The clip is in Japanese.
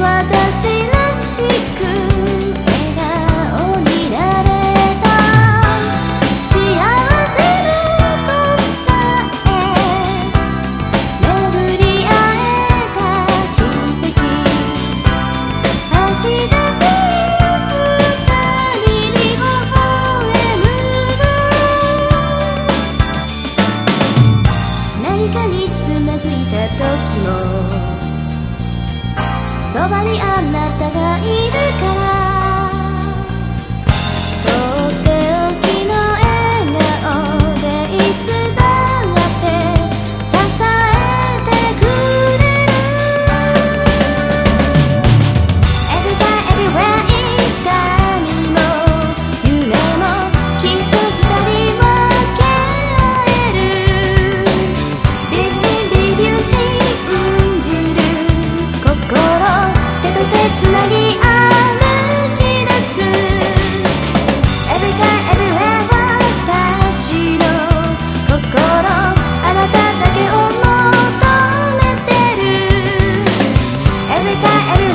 私らしいばにあなたがいるから night.